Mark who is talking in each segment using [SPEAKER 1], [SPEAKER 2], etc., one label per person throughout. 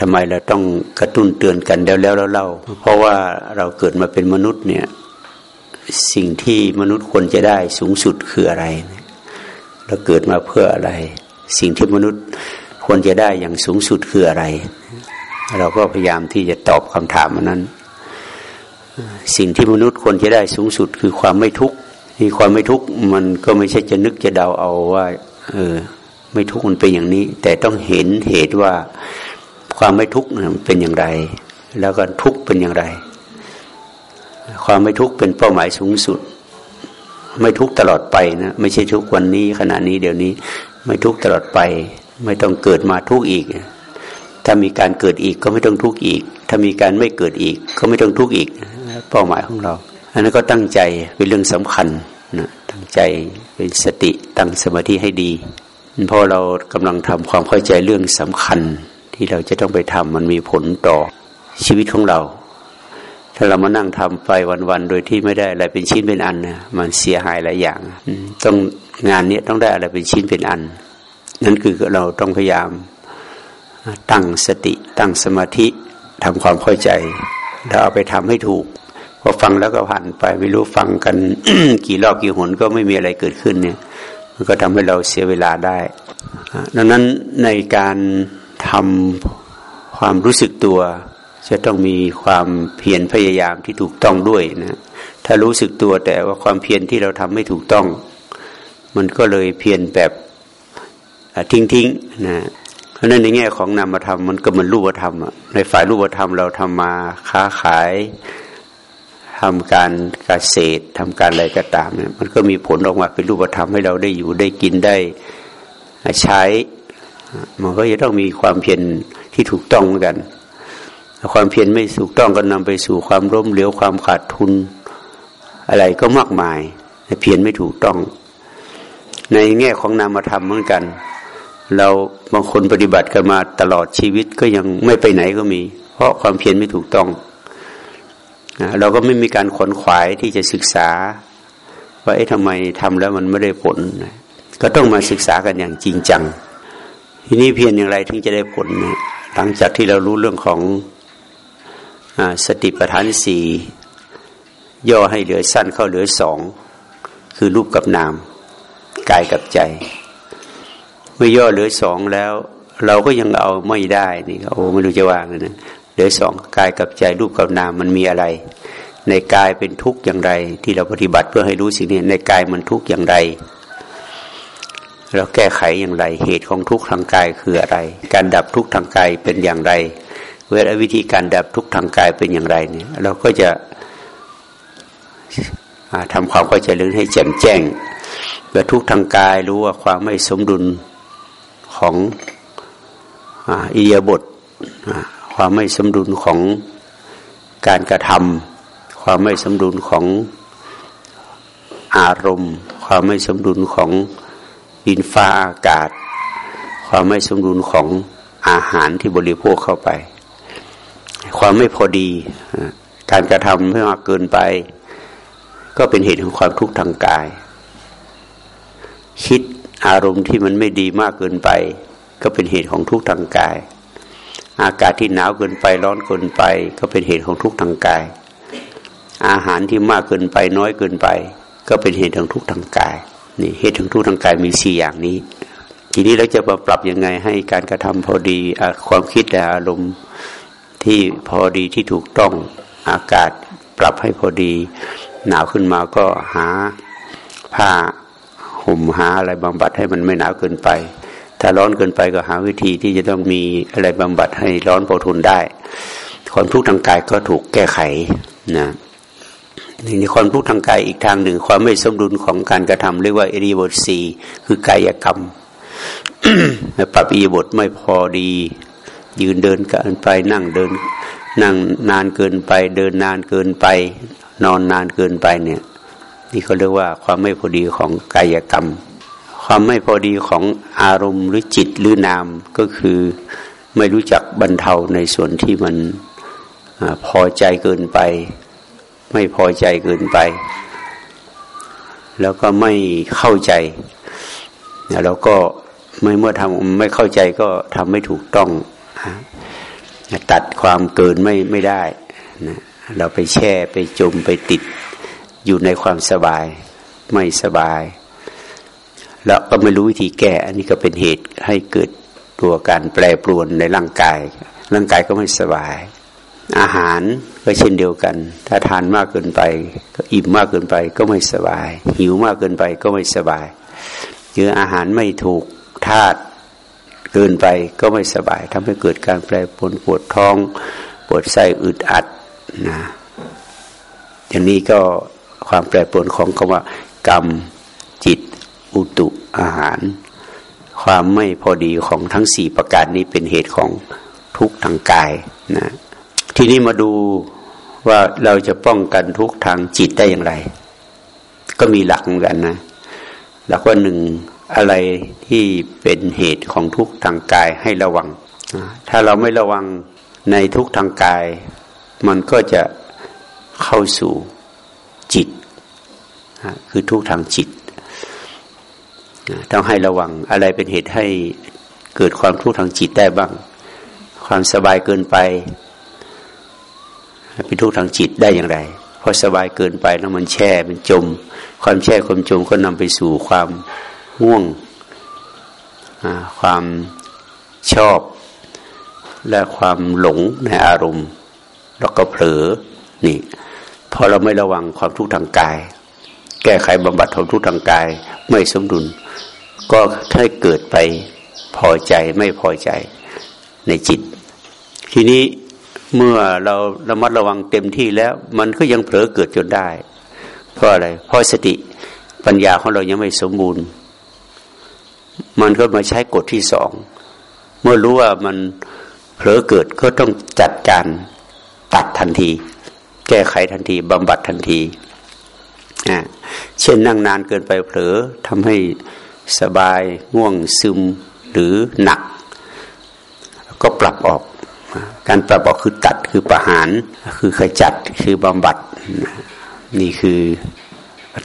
[SPEAKER 1] ทำไมเราต้องกระตุ้นเตือนกันแล้วแล้วเล่าเพราะว่าเราเกิดมาเป็นมนุษย์เนี่ยสิ่งที่มนุษย์ควรจะได้สูงสุดคืออะไร เราเกิดมาเพื่ออะไร สิ่งที่มนุษย์ควรจะได้อย่างสูงสุดคืออะไร เราก็พยายามที่จะตอบคำถามนั้น สิ่งที่มนุษย์ควรจะได้สูงสุดคือความไม่ทุกข์ที่ความไม่ทุกข์มันก็ไม่ใช่จะนึกจะเดาเอาว่า เออ ไม่ทุกข์มันเป็นอย่างนี้ แต่ต้องเห็นเหตุว่า ความไม่ทุกข์เป็นอย่างไร แล้วก็ทุกข์เป็นอย่างไร ความไม่ทุกข์เป็นเป้าหมายสูงสุด ไม่ทุกข์ตลอดไปนะไม่ใช่ทุกวันนี้ขณะนี้เดี๋ยวนี้ ไม่ทุกข์ตลอดไป ไม่ต้องเกิดมาทุกข์อีก ถ้ามีการเกิดอีกก็ไม่ต้องทุกข์อีก ถ้ามีการไม่เกิดอีก ก็ไม่ต้องทุกข์อีก เป้าหมายของเรา อันนั้นก็ตั้งใจเป็นเรื่องสำคัญนะตั้งใจเป็นสติตั้งสมาธิให้ดี เพราะเรากำลังทำความเข้าใจเรื่องสำคัญ ที่เราจะต้องไปทำมันมีผลต่อชีวิตของเรา ถ้าเรามานั่งทำไปวันๆโดยที่ไม่ได้อะไรเป็นชิ้นเป็นอันนะมันเสียหายหลายอย่างต้องงานนี้ต้องได้อะไรเป็นชิ้นเป็นอัน นั่นคือเราต้องพยายามตั้งสติ ตั้งสมาธิทำความเข้าใจแล้วเอาไปทำให้ถูกพอฟังแล้วก็ผ่านไปไม่รู้ฟังกันกี่รอบกี่หนก็ไม่มีอะไรเกิดขึ้นเนี่ย มันก็ทำให้เราเสียเวลาได้ดังนั้นในการ ทำความรู้สึกตัว จะต้องมีความเพียรพยายามที่ถูกต้องด้วยนะถ้ารู้สึกตัวแต่ว่าความเพียรที่เราทำไม่ถูกต้อง มันก็เลยเพียรแบบทิ้งทิ้งนะเพราะนั้นในแง่ของนามธรรมมันก็เหมือนรูปธรรมในฝ่ายรูปธรรมเราทำมาค้าขายทำการเกษตรทำการอะไรก็ตามเนี่ยมันก็มีผลออกมาเป็นรูปธรรมให้เราได้อยู่ได้กินได้ใช้ มันก็จะต้องมีความเพียรที่ถูกต้องเหมือนกัน ความเพียรไม่ถูกต้องก็นำไปสู่ความร่มเหลวความขาดทุนอะไรก็มากมายเพียรไม่ถูกต้อง ในแง่ของนามธรรมเหมือนกัน เราบางคนปฏิบัติกันมาตลอดชีวิตก็ยังไม่ไปไหนก็มี เพราะความเพียรไม่ถูกต้องเราก็ไม่มีการขนขวายที่จะศึกษา ว่าเอ๊ะทำไมทำแล้วมันไม่ได้ผล ก็ต้องมาศึกษากันอย่างจริงจัง ทีนี้เพียรอย่างไรถึงจะได้ผลนี่ยหลังจากที่เรารู้เรื่องของอสติปัฏฐานสี่ย่อให้เหลือสั้นเข้าเหลือสองคือรูปกับนามกายกับใจ เมื่อย่อเหลือสองแล้ว เราก็ยังเอาไม่ได้นี่โอ้ไม่รู้จะว่างเลยนะเหลือสองกายกับใจรูปกับนามมันมีอะไร ในกายเป็นทุกข์อย่างไร ที่เราปฏิบัติเพื่อให้รู้สิ่งนี้ในกายมันทุกข์อย่างไร เราแก้ไขอย่างไร เหตุของทุกข์ทางกายคืออะไร การดับทุกข์ทางกายเป็นอย่างไร เวลาวิธีการดับทุกข์ทางกายเป็นอย่างไรเนี่ย เราก็จะทำความเข้าใจเรื่องให้แจ่มแจ้งเมื่อทุกข์ทางกายรู้ว่าความไม่สมดุลของอิยาบทความไม่สมดุลของการกระทำความไม่สมดุลของอารมณ์ ความไม่สมดุลของ ดินฟ้าอากาศ ความไม่สมดุลของอาหารที่บริโภคเข้าไป ความไม่พอดี การกระทำไม่มากเกินไป ก็เป็นเหตุของความทุกข์ทางกาย คิดอารมณ์ที่มันไม่ดีมากเกินไป ก็เป็นเหตุของทุกข์ทางกาย อากาศที่หนาวเกินไปร้อนเกินไป ก็เป็นเหตุของทุกข์ทางกาย อาหารที่มากเกินไปน้อยเกินไป ก็เป็นเหตุของทุกข์ทางกาย นี่เหตุถึงทุกทางกายมีสี่อย่างนี้ ทีนี้เราจะมาปรับยังไงให้การกระทำพอดีความคิดและอารมณ์ที่พอดีที่ถูกต้องอากาศปรับให้พอดี หนาวขึ้นมาก็หาผ้าห่มหาอะไรบำบัดให้มันไม่หนาวเกินไป ถ้าร้อนเกินไปก็หาวิธีที่จะต้องมีอะไรบำบัดให้ร้อนพอทนได้ ความทุกข์ทางกายก็ถูกแก้ไขนะ หนี่งในความทุกข์ทางกายอีกทางหนึ่ง ความไม่สมดุลของการกระทำเรียกว่าเอริบทสีคือกายกรรมปรับอีบทไม่พอดี ยืนเดินกันไปนั่งเดิน นั่งนานเกินไป เดินนานเกินไป นอนนานเกินไปเนี่ย นี่เขาเรียกว่าความไม่พอดีของกายกรรม ความไม่พอดีของอารมณ์หรือจิตหรือนามก็คือไม่รู้จักบรรเทาในส่วนที่มันอพอใจเกินไป ไม่พอใจเกินไป แล้วก็ไม่เข้าใจแล้วก็ไม่เมื่อทำไม่เข้าใจก็ทำไม่ถูกต้อง ตัดความเกินไม่ไม่ได้นะเราไปแช่ไปจมไปติดอยู่ในความสบาย ไม่สบาย แล้วก็ไม่รู้วิธีแก้ อันนี้ก็เป็นเหตุให้เกิดตัวการแปรปรวนในร่างกาย ร่างกายก็ไม่สบาย อาหารก็เช่นเดียวกัน ถ้าทานมากเกินไป ก็อิ่มมากเกินไปก็ไม่สบาย หิวมากเกินไปก็ไม่สบายหรืออาหารไม่ถูกธาตุเกินไปก็ไม่สบายทำให้เกิดการแปรปรวนปวดท้องปวดไส้อึดอัดนะอย่างนี้ก็ความแปรปรวนของคำว่า กรรมจิต อุตุอาหาร ความไม่พอดีของทั้งสี่ประการนี้เป็นเหตุของทุกข์ทางกายนะ ทีนี้มาดูว่าเราจะป้องกันทุกทางจิตได้อย่างไร ก็มีหลักเหมือนกันนะ หลักว่าหนึ่งอะไรที่เป็นเหตุของทุกทางกายให้ระวัง ถ้าเราไม่ระวังในทุกทางกาย มันก็จะเข้าสู่จิต คือทุกทางจิต ต้องให้ระวังอะไรเป็นเหตุให้เกิดความทุกข์ทางจิตได้บ้าง ความสบายเกินไป เป็นทุกข์ทางจิตได้อย่างไร เพอสบายเกินไปแล้วมันแช่มันจม ความแช่ความจมก็นำไปสู่ความง่วงความชอบ และความหลงในอารมณ์ แล้วก็เผลอนี่พอเราไม่ระวังความทุกข์ทางกาย แก้ไขบำบัดความทุกข์ทางกายไม่สมดุล ก็ให้เกิดไปพอใจไม่พอใจในจิต ทีนี้ เมื่อเราระมัดระวังเต็มที่แล้ว มันก็ยังเผลอเกิดจนได้ เพราะอะไร เพราะสติปัญญาของเรายังไม่สมบูรณ์ มันก็มาใช้กฎที่สอง เมื่อรู้ว่ามันเผลอเกิดก็ต้องจัดการตัดทันที แก้ไขทันทีบำบัดทันทีอ่าเช่นนั่งนานเกินไปเผลอทำให้สบายง่วงซึมหรือหนัก ก็ปรับออก การปรับออกคือตัดคือประหาร คือขจัดคือบำบัด นี่คือ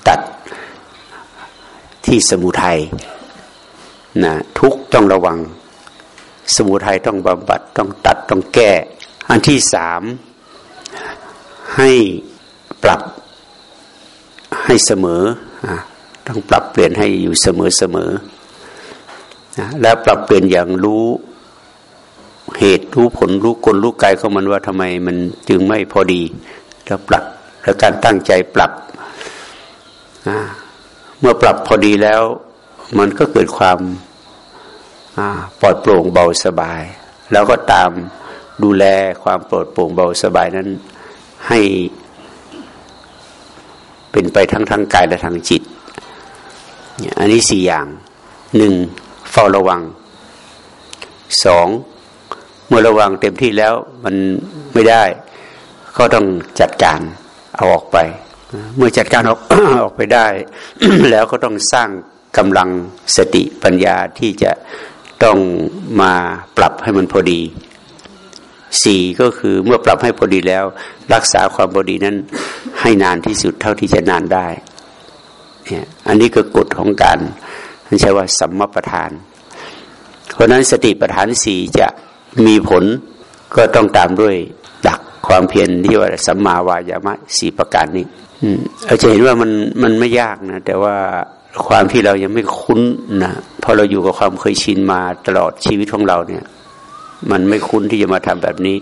[SPEAKER 1] ตัดที่สมุทัยนะทุกต้องระวัง สมุทัยต้องบำบัดต้องตัดต้องแก้ อันที่สามให้ปรับให้เสมอ ต้องปรับเปลี่ยนให้อยู่เสมอเสมอ แล้วปรับเปลี่ยนอย่างรู้ เหตุรู้ผลรู้กลรู้กายของมันว่าทำไมมันจึงไม่พอดีแล้วปรับแล้วการตั้งใจปรับเมื่อปรับพอดีแล้ว มันก็เกิดความปลอดโปร่งเบาสบาย แล้วก็ตามดูแลความปลอดโปร่งเบาสบายนั้น ให้เป็นไปทั้งทางกายและทางจิต อันนี้สี่อย่างหนึ่งเฝ้าระวังสอง มื่อระวังเต็มที่แล้วมันไม่ได้ ก็ต้องจัดการเอาออกไป เมื่อจัดการออกออกไปได้ แล้วก็ต้องสร้างกำลังสติปัญญาที่จะต้องมาปรับให้มันพอดีสี่ก็คือเมื่อปรับให้พอดีแล้ว รักษาความพอดีนั้น ให้นานที่สุดเท่าที่จะนานได้เนี่ยอันนี้คือกฎของการท่นใช้ว่าสัมมาประธาน เพราะนั้นสติประธานสี่จะ มีผลก็ต้องตามด้วยดักความเพียรที่ว่าสัมมาวายามะสี่ประการนี้เราจะเห็นว่ามันมันไม่ยากนะ แต่ว่าความที่เรายังไม่คุ้นนะพอเราอยู่กับความเคยชินมาตลอดชีวิตของเราเนี่ย มันไม่คุ้นที่จะมาทำแบบนี้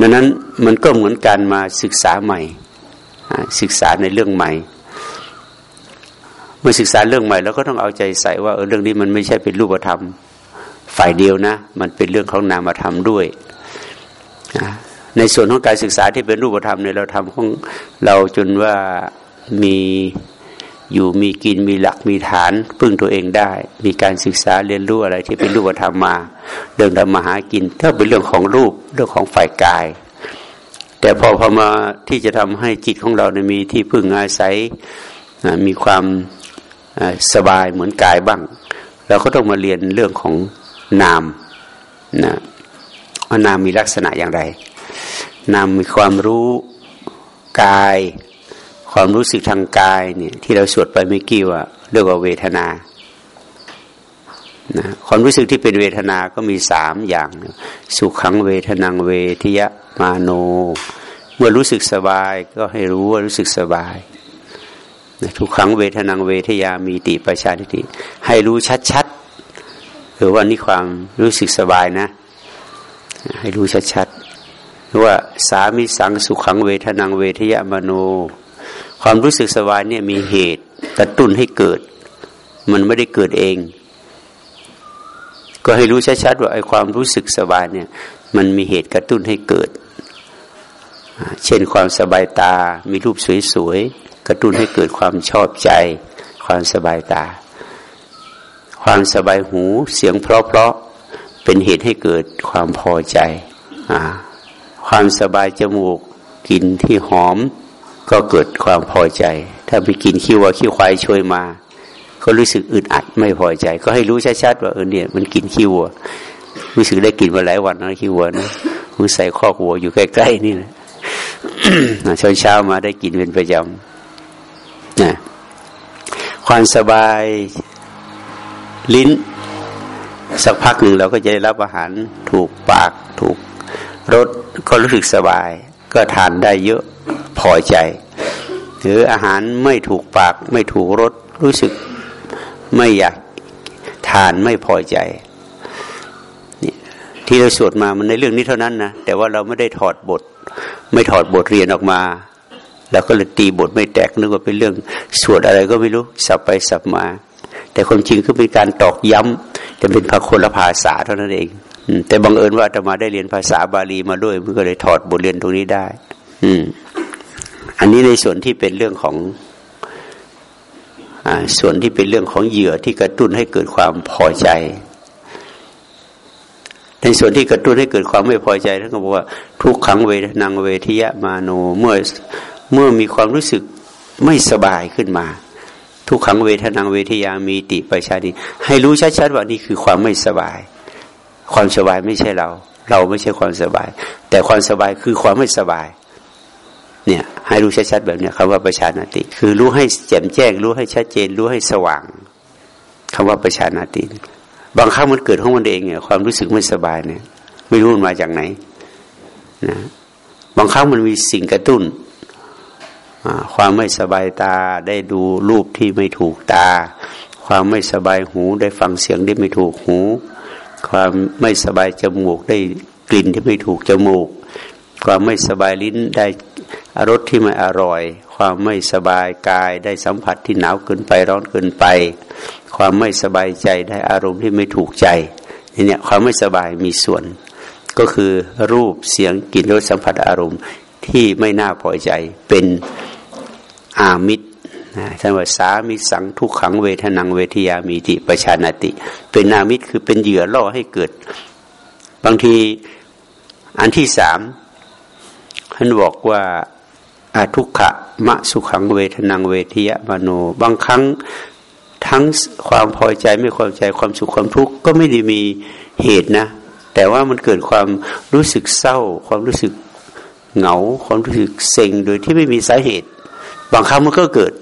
[SPEAKER 1] ดังนั้นมันก็เหมือนการมาศึกษาใหม่ ศึกษาในเรื่องใหม่ เมื่อศึกษาเรื่องใหม่แล้วก็ต้องเอาใจใส่ว่าเออเรื่องนี้มันไม่ใช่เป็นรูปธรรม ฝ่ายเดียวนะ มันเป็นเรื่องของนามธรรมด้วยในส่วนของการศึกษาที่เป็นรูปธรรมเนี่ยเราทำของเราจนว่ามีอยู่มีกินมีหลักมีฐานพึ่งตัวเองได้ มีการศึกษาเรียนรู้อะไรที่เป็นรูปธรรมมาเรื่องทำมาหากินถ้าเป็นเรื่องของรูปเรื่องของฝ่ายกาย แต่พอพอมาที่จะทำให้จิตของเราเนี่ยมีที่พึ่งอาศัยมีความสบายเหมือนกายบ้าง เราก็ต้องมาเรียนเรื่องของ นามนะว่านามมีลักษณะอย่างไร นามมีความรู้กาย ความรู้สึกทางกายเนี่ยที่เราสวดไปไม่กี่ว่าเรียกว่าเวทนานะความรู้สึกที่เป็นเวทนาก็มีสามอย่าง สุขขังเวทนังเวทยมาโน เมื่อรู้สึกสบายก็ให้รู้ว่ารู้สึกสบายทุกครั้งเวทนังเวทยามีติประชาธิติ ให้รู้ชัด หรือว่านี่ความรู้สึกสบายนะ ให้รู้ชัดๆหรือว่าสามิสังสุขังเวทนังเวทยามโน ความรู้สึกสบายเนี่ยมีเหตุกระตุ้นให้เกิด มันไม่ได้เกิดเอง ก็ให้รู้ชัดๆว่าไอ้ความรู้สึกสบายเนี่ย มันมีเหตุกระตุ้นให้เกิด เช่นความสบายตา มีรูปสวยๆกระตุ้นให้เกิดความชอบใจ ความสบายตา ความสบายหูเสียงเพราะๆเป็นเหตุให้เกิดความพอใจความสบายจมูกกลิ่นที่หอม ก็เกิดความพอใจ ถ้าไปกินขี้วัวขี้ควายช่วยมา ก็รู้สึกอึดอัดไม่พอใจ ก็ให้รู้ชัดๆว่าเออเนี่ยมันกินขี้วัวรู้สึกได้กินมาหลายวันนะขี้วัวนะมันใส่ข้อวัวอยู่ใกล้ๆนี่นะเช้าเช้ามาได้กินเป็นประจำนะความสบาย ลิ้น สักพักหนึ่งเราก็จะได้รับอาหารถูกปากถูกรสก็รู้สึกสบาย ก็ทานได้เยอะพอใจ หรืออาหารไม่ถูกปากไม่ถูกรสรู้สึกไม่อยากทานไม่พอใจที่เราสวดมามันในเรื่องนี้เท่านั้นนะแต่ว่าเราไม่ได้ถอดบท ไม่ถอดบทเรียนออกมาแล้วก็เลยตีบทไม่แตกนึกว่าเป็นเรื่องสวดอะไรก็ไม่รู้สับไปสับมา แต่ความจริงก็เป็นการตอกย้ำแต่เป็นพระคนละภาษาเท่านั้นเองแต่บังเอิญว่าจะมาได้เรียนภาษาบาลีมาด้วยมันก็เลยถอดบทเรียนตรงนี้ได้ อืม อันนี้ในส่วนที่เป็นเรื่องของอส่วนที่เป็นเรื่องของเหยื่อที่กระตุ้นให้เกิดความพอใจ ในส่วนที่กระตุ้นให้เกิดความไม่พอใจท่านก็บอกว่า ทุกขังเวทนังเวทิยะมาโน เมื่อเมื่อมีความรู้สึกไม่สบายขึ้นมา ทุกขังเวทนังเวทยามีติประชาดิให้รู้ชัดๆว่านี่คือความไม่สบาย ความสบายไม่ใช่เรา เราไม่ใช่ความสบาย แต่ความสบายคือความไม่สบาย เนี่ยให้รู้ชัดๆแบบเนี้ยคำว่าประชานาติ คือรู้ให้แจ่มแจ้ง รู้ให้ชัดเจน รู้ให้สว่างคำว่าประชานาติ บางครั้งมันเกิดของมันเองเนี่ยความรู้สึกไม่สบายเนี่ย ไม่รู้มันมาจากไหนนะบางครั้งมันมีสิ่งกระตุ้น ความไม่สบายตาได้ดูรูปที่ไม่ถูกตา ความไม่สบายหูได้ฟังเสียงที่ไม่ถูกหู ความไม่สบายจมูกได้กลิ่นที่ไม่ถูกจมูก ความไม่สบายลิ้นได้รสที่ไม่อร่อย ความไม่สบายกายได้สัมผัสที่หนาวเกินไปร้อนเกินไป ความไม่สบายใจได้อารมณ์ที่ไม่ถูกใจเนี่ยความไม่สบายมีส่วน ก็คือรูปเสียงกลิ่นรสสัมผัสอารมณ์ที่ไม่น่าพอใจเป็น อามิตรท่านว่าสามิสังทุกขังเวทนังเวทยามีติประชานาติ เป็นนามิตรคือเป็นเหยื่อล่อให้เกิด บางทีอันที่สามท่านบอกว่าอาทุกขะมะสุขังเวทนังเวทียามโน บางครั้งทั้งความพอใจไม่พอใจความสุขความทุกข์ก็ไม่ได้มีเหตุนะ แต่ว่ามันเกิดความรู้สึกเศร้า ความรู้สึกเหงา ความรู้สึกเซ็งโดยที่ไม่มีสาเหตุ บางครั้งมันก็เกิด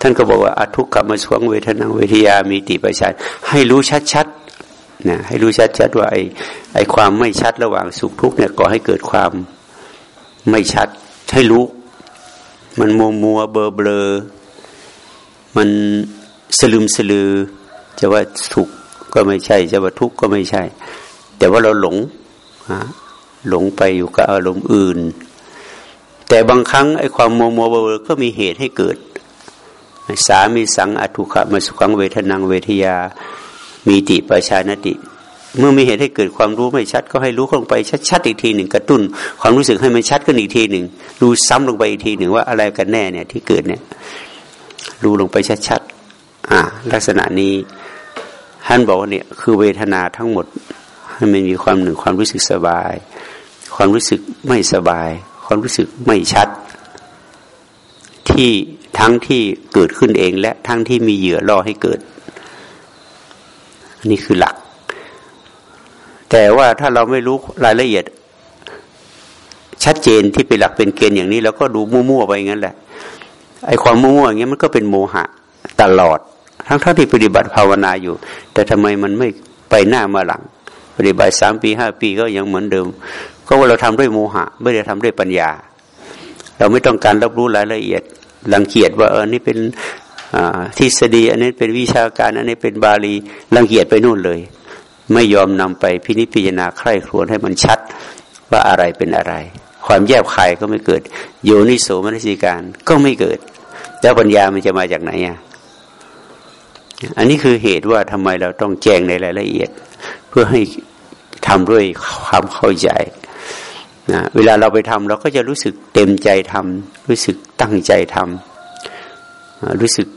[SPEAKER 1] ท่านก็บอกว่าอทุกขมสวงเวทนาเวทยามีติปัจจัยให้รู้ชัดๆนะให้รู้ชัดๆว่าไอ้ไอ้ความไม่ชัดระหว่างสุขทุกข์เนี่ยก่อให้เกิดความไม่ชัด ให้รู้ มันมัวมัวเบลอเบลอมันสลืมสลือ จะว่าถูกก็ไม่ใช่ จะว่าทุกข์ก็ไม่ใช่ แต่ว่าเราหลงหลงไปอยู่กับอารมณ์อื่น แต่บางครั้งไอ้ความโมโมเบอร์ก็มีเหตุให้เกิด สามีสังอทุขะมาสุขังเวทนังเวทยา มีติประชานติ เมื่อมีเหตุให้เกิดความรู้ไม่ชัด ก็ให้รู้ลงไปชัดๆอีกทีหนึ่งกระตุ้น ความรู้สึกให้มันชัดขึ้นอีกทีหนึ่งรู้ซ้ำลงไปอีกทีหนึ่งว่าอะไรกันแน่เนี่ยที่เกิดเนี่ยรู้ลงไปชัดอ่าลักษณะนี้ท่านบอกว่าเนี่ยคือเวทนาทั้งหมดให้มันมีความหนึ่งความรู้สึกสบาย ความรู้สึกไม่สบาย ความรู้สึกไม่ชัด ที่ทั้งที่เกิดขึ้นเอง และทั้งที่มีเหยื่อล่อให้เกิดนี่คือหลัก แต่ว่าถ้าเราไม่รู้รายละเอียด ชัดเจนที่เป็นหลักเป็นเกณฑ์อย่างนี้ แล้วก็ดูมั่วๆไปงั้นแหละไอ้ความมั่วๆอย่างเงี้ยมันก็เป็นโมหะตลอด ทั้งทั้งที่ปฏิบัติภาวนาอยู่ แต่ทำไมมันไม่ไปหน้ามาหลัง ปฏิบัติสามปีห้าปีก็ยังเหมือนเดิม ก็ว่าเราทำด้วยโมหะ ไม่ได้ทำด้วยปัญญา เราไม่ต้องการรับรู้รายละเอียดรังเกียจว่าเออนี่เป็นทฤษฎี อันนี้เป็นวิชาการ อันนี้เป็นบาลีรังเกียจไปนู่นเลย ไม่ยอมนำไปพินิจพิจารณาใคร่ครวญให้มันชัดว่าอะไรเป็นอะไร ความแยบคายก็ไม่เกิด โยนิโสมนสิการก็ไม่เกิด แล้วปัญญามันจะมาจากไหนอะอันนี้คือเหตุว่าทำไมเราต้องแจ้งในรายละเอียด เพื่อให้ทำด้วยความเข้าใจนะเวลาเราไปทำเราก็จะรู้สึกเต็มใจทำรู้สึกตั้งใจทำรู้สึก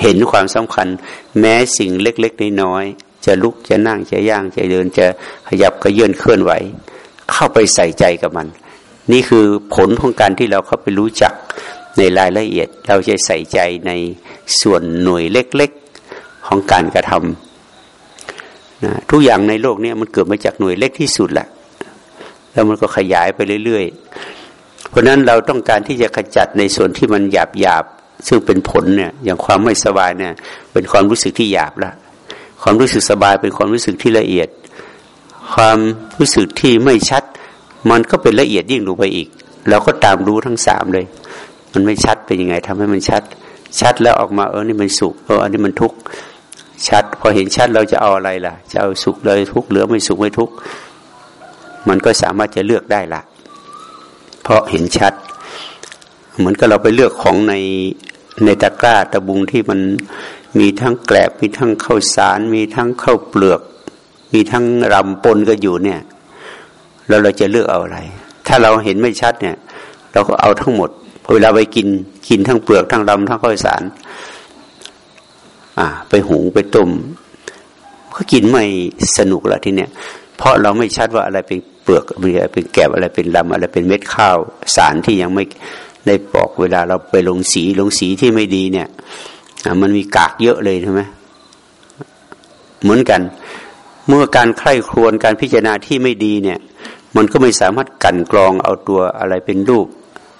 [SPEAKER 1] เห็นความสำคัญ แม้สิ่งเล็ก ๆ น้อยๆจะลุกจะนั่งจะย่างจะเดินจะขยับกระเยื่นเคลื่อนไหว เข้าไปใส่ใจกับมัน นี่คือผลของการที่เราเข้าไปรู้จักในรายละเอียด เราจะใส่ใจในส่วนหน่วยเล็ก ๆ ของการกระทำ นะทุกอย่างในโลกนี้มันเกิดมาจากหน่วยเล็กที่สุดแหละแล้วมันก็ขยายไปเรื่อยๆ เพราะนั้นเราต้องการที่จะขจัดในส่วนที่มันหยาบหยาบซึ่งเป็นผลเนี่ย อย่างความไม่สบายเนี่ย เป็นความรู้สึกที่หยาบละความรู้สึกสบายเป็นความรู้สึกที่ละเอียด ความรู้สึกที่ไม่ชัด มันก็เป็นละเอียดยิ่งลงไปอีกเราก็ตามรู้ทั้งสามเลย มันไม่ชัดเป็นยังไงทำให้มันชัด ชัดแล้วออกมาเออนี่มันสุขเอออันนี้มันทุกข์ ชัด พอเห็นชัดเราจะเอาอะไรล่ะ จะเอาสุขเลยทุกข์หรือไม่สุขไม่ทุกข์มันก็สามารถจะเลือกได้ละเพราะเห็นชัด เหมือนกับเราไปเลือกของในในตะกร้าตะบุงที่มันมีทั้งแกลบมีทั้งข้าวสาร มีทั้งข้าวเปลือก มีทั้งรำปนก็อยู่เนี่ย แล้วเราจะเลือกเอาอะไร ถ้าเราเห็นไม่ชัดเนี่ย เราก็เอาทั้งหมดพอเวลาไปกินกินทั้งเปลือกทั้งรำทั้งข้าวสาร อ่า ไปหุงไปต้มก็กินไม่สนุกละทีเนี้ยเพราะเราไม่ชัดว่าอะไรเป็นเปลือกอะไรเป็นแกบอะไรเป็นลำอะไรเป็นเม็ดข้าว สารที่ยังไม่ได้ปอกเวลาเราไปลงสีลงสีที่ไม่ดีเนี่ยมันมีกากเยอะเลยใช่ไหมเหมือนกัน เมื่อการใคร่ครวญการพิจารณาที่ไม่ดีเนี่ย มันก็ไม่สามารถกันกรองเอาตัวอะไรเป็นรูป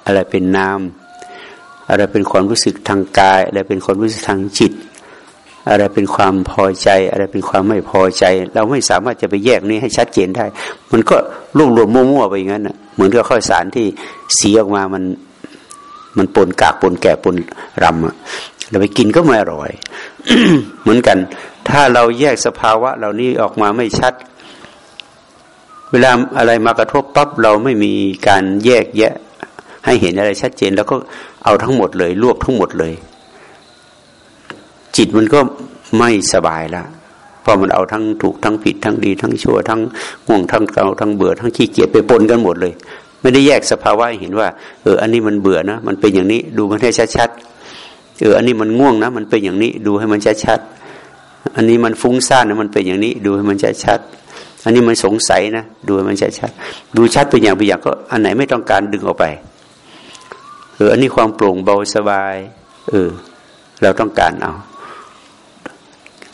[SPEAKER 1] อะไรเป็นนามอะไรเป็นความรู้สึกทางกาย อะไรเป็นความรู้สึกทางจิต อะไรเป็นความพอใจ อะไรเป็นความไม่พอใจ เราไม่สามารถจะไปแยกนี้ให้ชัดเจนได้ มันก็รวบรวมมั่วๆไปอย่างนั้นอะเหมือนกับข้าวสารที่สีออกมามันมันปนกากปนแก่ปนรำอะเราไปกินก็ไม่อร่อย เหมือนกัน ถ้าเราแยกสภาวะ เหล่านี้ออกมาไม่ชัด เวลาอะไรมากระทบปั๊บเราไม่มีการแยกแยะ ให้เห็นอะไรชัดเจน แล้วก็เอาทั้งหมดเลย รวบทั้งหมดเลย จิตมันก็ไม่สบายละเพราะมันเอาทั้งถูกทั้งผิดทั้งดี ทั้งชั่วทั้งง่วงทั้งเกาทั้งเบื่อทั้งขี้เกียจไปปนกันหมดเลย ไม่ได้แยกสภาวะเห็นว่า เออ อันนี้มันเบื่อนะ มันเป็นอย่างนี้ดูมันให้ชัดๆเออ อันนี้มันง่วงนะ มันเป็นอย่างนี้ดูให้มันชัดๆอันนี้มันฟุ้งซ่านนะมันเป็นอย่างนี้ ดูให้มันชัดๆอันนี้มันสงสัยนะดูให้มันชัดๆดูชัดเป็นอย่างเป็นอย่างก็อันไหนไม่ต้องการดึงออกไป เออ อันนี้ความโปร่งเบาสบาย เออ เราต้องการเอา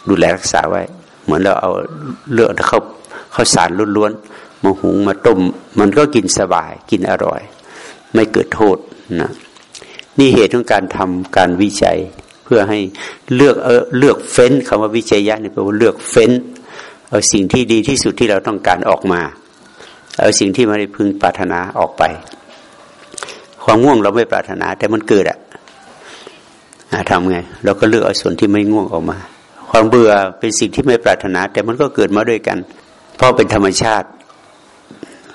[SPEAKER 1] ดูแลรักษาไว้ เหมือนเราเอาเลือดเข้าเข้าสารล้วนๆมาหุงมาต้ม มันก็กินสบายกินอร่อย ไม่เกิดโทษนะนี่เหตุของการทำการวิจัยเพื่อให้เลือกเออเลือกเฟ้นคำว่าวิจัยยะนี่แปลว่าเลือกเฟ้น เอาสิ่งที่ดีที่สุดที่เราต้องการออกมา เอาสิ่งที่ไม่ได้พึงปรารถนาออกไป ความง่วงเราไม่ปรารถนาแต่มันเกิดอะทำไง เราก็เลือกเอาส่วนที่ไม่ง่วงออกมา ความเบื่อเป็นสิ่งที่ไม่ปรารถนา แต่มันก็เกิดมาด้วยกัน เพราะเป็นธรรมชาติ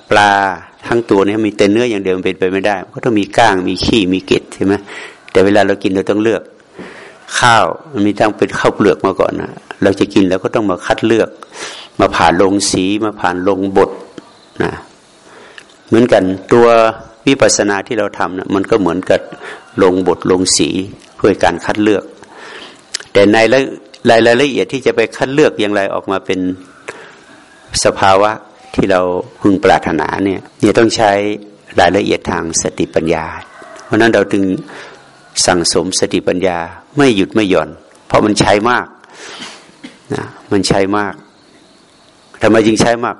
[SPEAKER 1] ปลาทั้งตัวนี้มีแต่เนื้ออย่างเดียวเป็นไปไม่ได้ ก็ต้องมีก้างมีขี้มีเกล็ดใช่ไหมแต่เวลาเรากินเราต้องเลือก ข้าวมันมีทั้งเป็นข้าวเปลือกมาก่อนนะเราจะกินแล้วก็ต้องมาคัดเลือก มาผ่านลงสีมาผ่านลงบทนะเหมือนกันตัววิปัสสนาที่เราทำนะมันก็เหมือนกับลงบทลงสีเพื่อการคัดเลือก แต่ใน รายละเอียดที่จะไปคัดเลือกอย่างไรออกมาเป็นสภาวะที่เราพึงปรารถนาเนี่ยเนี่ยต้องใช้รายละเอียดทางสติปัญญา เพราะนั้นเราจึงสั่งสมสติปัญญาไม่หยุดไม่หย่อน เพราะมันใช้มากนะมันใช้มากทำไมจึงใช้มาก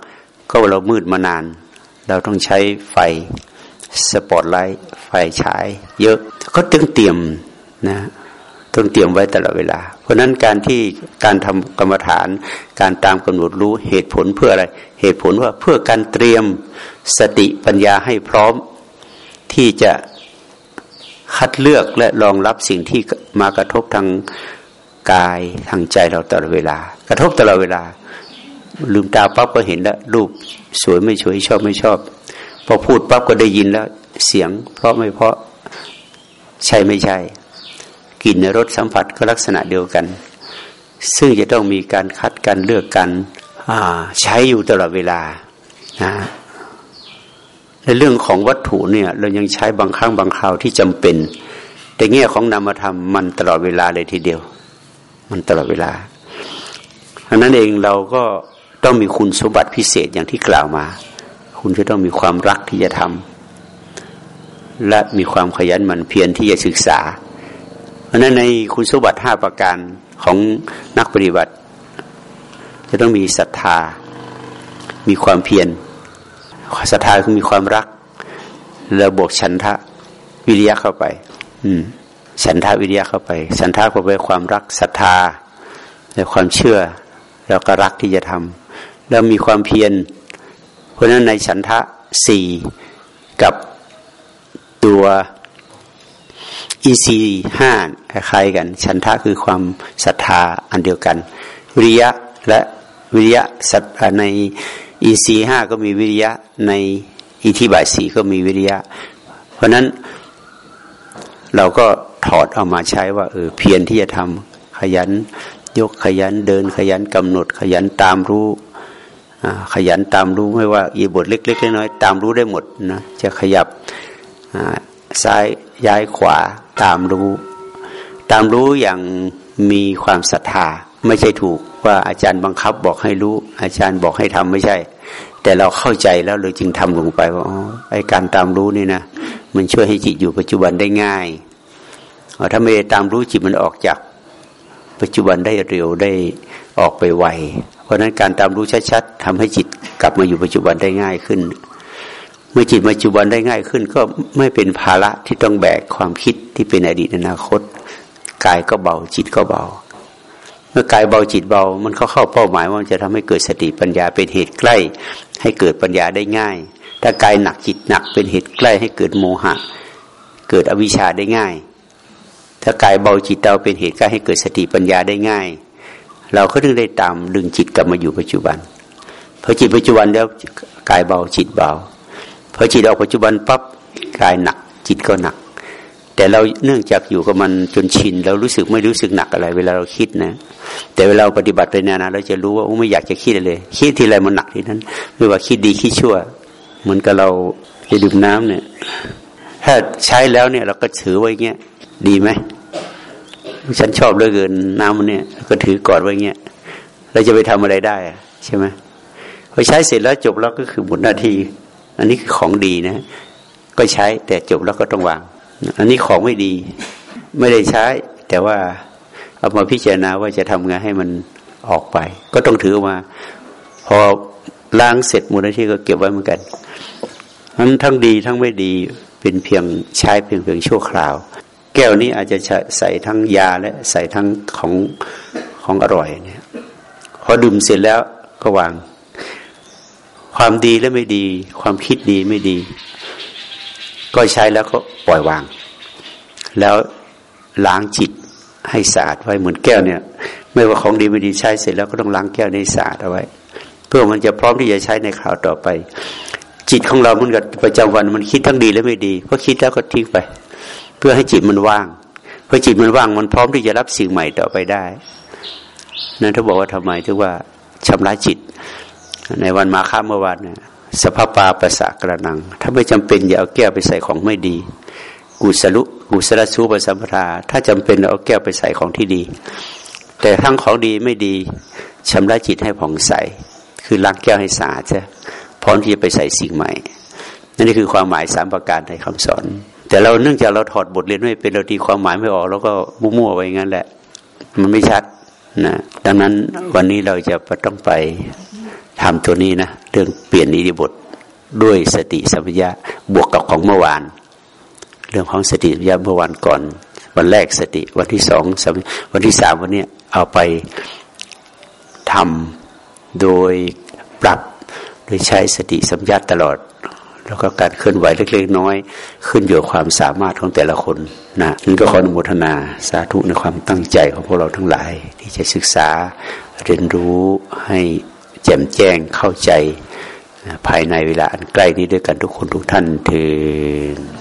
[SPEAKER 1] ก็เรามืดมานาน เราต้องใช้ไฟสปอตไลท์ไฟฉาย เยอะก็ตึงเตรียมนะ ต้องเตรียมไว้ตลอดเวลา เพราะนั้นการที่การทำกรรมฐาน การตามกำหนดรู้เหตุผลเพื่ออะไร เหตุผลว่าเพื่อการเตรียมสติปัญญาให้พร้อมที่จะคัดเลือกและรองรับสิ่งที่มากระทบทางกายทางใจเราตลอดเวลา กระทบตลอดเวลา ลืมตาปั๊บก็เห็นแล้วรูปสวยไม่สวยชอบไม่ชอบ พอพูดปั๊บก็ได้ยินแล้ว เสียง เพราะไม่เพราะใช่ไม่ใช่ กลิ่นในรสสัมผัสก็ลักษณะเดียวกัน ซึ่งจะต้องมีการคัดการเลือกกันใช้อยู่ตลอดเวลานะในเรื่องของวัตถุเนี่ย เรายังใช้บางครั้งบางคราวที่จำเป็น แต่แง่ของนามธรรมมันตลอดเวลาเลยทีเดียว มันตลอดเวลาอันนั้นเองเราก็ต้องมีคุณสมบัติพิเศษอย่างที่กล่าวมา คุณจะต้องมีความรักที่จะทำและมีความขยันหมั่นเพียรที่จะศึกษา เพราะนั้นในคุณสมบัติห้าประการของนักปฏิบัติ จะต้องมีศรัทธา มีความเพียรศรัทธาคือมีความรัก แล้วบวกฉันทะวิริยะเข้าไป อืมฉันทะวิริยะเข้าไป ฉันทะเข้าไปความรักศรัทธาและความเชื่อ แล้วก็รักที่จะทำแล้วมีความเพียร เพราะฉะนั้นในฉันทะสี่กับตัว อีซีห้าคล้ายกัน ฉันทะคือความศรัทธาอันเดียวกัน วิริยะและวิริยะในอีซีห้าก็มีวิริยะในอิทิบาสีก็มีวิริยะ เพราะนั้นเราก็ถอดเอามาใช้ว่าเออเพียรที่จะทำขยันยกขยันเดินขยันกำหนด ขยันตามรู้ขยันตามรู้ไม่ว่าอีบทเล็กๆน้อยๆตามรู้ได้หมดนะจะขยับซ้ายย้ายขวา ตามรู้ ตามรู้อย่างมีความศรัทธาไม่ใช่ถูกว่าอาจารย์บังคับบอกให้รู้ อาจารย์บอกให้ทำไม่ใช่ แต่เราเข้าใจแล้วเราจึงทำลงไปว่าอ๋อไอการตามรู้นี่นะมันช่วยให้จิตอยู่ปัจจุบันได้ง่ายถ้าไม่ตามรู้จิตมันออกจากปัจจุบันได้เร็วได้ออกไปไวเพราะนั้นการตามรู้ชัดๆทำให้จิตกลับมาอยู่ปัจจุบันได้ง่ายขึ้น เมื่อจิตปัจจุบันได้ง่ายขึ้น ก็ไม่เป็นภาระที่ต้องแบกความคิดที่เป็นอดีตอนาคตกายก็เบาจิตก็เบา เมื่อกายเบาจิตเบา มันก็เข้าเป้าหมายว่าจะทำให้เกิดสติปัญญาเป็นเหตุใกล้ ให้เกิดปัญญาได้ง่าย ถ้ากายหนักจิตหนักเป็นเหตุใกล้ให้เกิดโมหะ เกิดอวิชชาได้ง่าย ถ้ากายเบาจิตเบาเป็นเหตุใกล้ให้เกิดสติปัญญาได้ง่าย เราก็ถึงได้ตามดึงจิตกลับมาอยู่ปัจจุบันพอจิตปัจจุบันแล้วกายเบาจิตเบา พอจิตออกปัจจุบันปั๊บกายหนัก จิตก็หนัก แต่เราเนื่องจากอยู่กับมันจนชินเรารู้สึกไม่รู้สึกหนักอะไร เวลาเราคิดนะ แต่เวลาปฏิบัติไปนานๆเราจะรู้ว่าไม่อยากจะคิดเลย คิดทีไรมันหนักทีนั้นไม่ว่าคิดดีคิดชั่ว เหมือนกับเราจะดื่มน้ำเนี่ย ถ้าใช้แล้วเนี่ย เราก็ถือไว้เงี้ยดีไหมฉันชอบเหลือเกินน้ำมันเนี่ย ก็ถือกอดไว้เงี้ยเราจะไปทำอะไรได้ใช่ไหมพอใช้เสร็จแล้วจบแล้วก็คือหมดหน้าที่ อันนี้ของดีนะ ก็ใช้แต่จบแล้วก็ต้องวาง อันนี้ของไม่ดี ไม่ได้ใช้ แต่ว่าเอามาพิจารณาว่าจะทำไงให้มันออกไป ก็ต้องถือมา พอล้างเสร็จมูลนิธิก็เก็บไว้เหมือนกันนั้นทั้งดีทั้งไม่ดีเป็นเพียงใช้เพียงเพียงชั่วคราว แก้วนี้อาจจะใส่ทั้งยาและใส่ทั้งของของอร่อยเนี่ยพอดื่มเสร็จแล้วก็วาง ความดีและไม่ดี ความคิดดีไม่ดี ก็ใช้แล้วก็ปล่อยวาง แล้วล้างจิตให้สะอาดไว้เหมือนแก้วเนี่ย ไม่ว่าของดีไม่ดีใช้เสร็จแล้วก็ต้องล้างแก้วในสะอาดเอาไว้ เพื่อมันจะพร้อมที่จะใช้ในคราวต่อไป จิตของเรามันกับประจำวันมันคิดทั้งดีและไม่ดีพอคิดแล้วก็ทิ้งไป เพื่อให้จิตมันว่างพอจิตมันว่างมันพร้อมที่จะรับสิ่งใหม่ต่อไปได้นั่นถ้าบอกว่าทำไมถึงว่าชำระจิต ในวันมาฆาเมื่อวานเนี่ยสภาปาปะสะกระนัง ถ้าไม่จำเป็นอย่าเอาแก้วไปใส่ของไม่ดี กุศลุกุศลสูปสัมปทาถ้าจำเป็นเอาแก้วไปใส่ของที่ดี แต่ทั้งของดีไม่ดีชำระจิตให้ผ่องใส คือล้างแก้วให้สะอาดใช่พร้อมที่จะไปใส่สิ่งใหม่นั่นคือความหมายสามประการในคำสอน แต่เราเนื่องจากเราถอดบทเรียนไม่เป็นเราตีความหมายไม่ออก แล้วก็มั่วๆไว้งั้นแหละ มันไม่ชัดนะดังนั้นวันนี้เราจะต้องไป ทำตัวนี้นะเรื่องเปลี่ยนอิริบทด้วยสติสัมปญะบวกกับของเมื่อวาน เรื่องของสติสัมปญะเมื่อวานก่อน วันแรกสติวันที่สองวันที่สามวันนี้เอาไปทำโดยปรับโดยใช้สติสัมปยาตลอด แล้วก็การเคลื่อนไหวเล็กๆน้อยขึ้นอยู่กับความสามารถของแต่ละคนนะนั่นก็ขออนุโมทนาสาธุในความตั้งใจของพวกเราทั้งหลาย ที่จะศึกษาเรียนรู้ให้ แจ่มแจ้งเข้าใจภายในเวลาอันใกล้นี้ด้วยกันทุกคนทุกท่านเถิด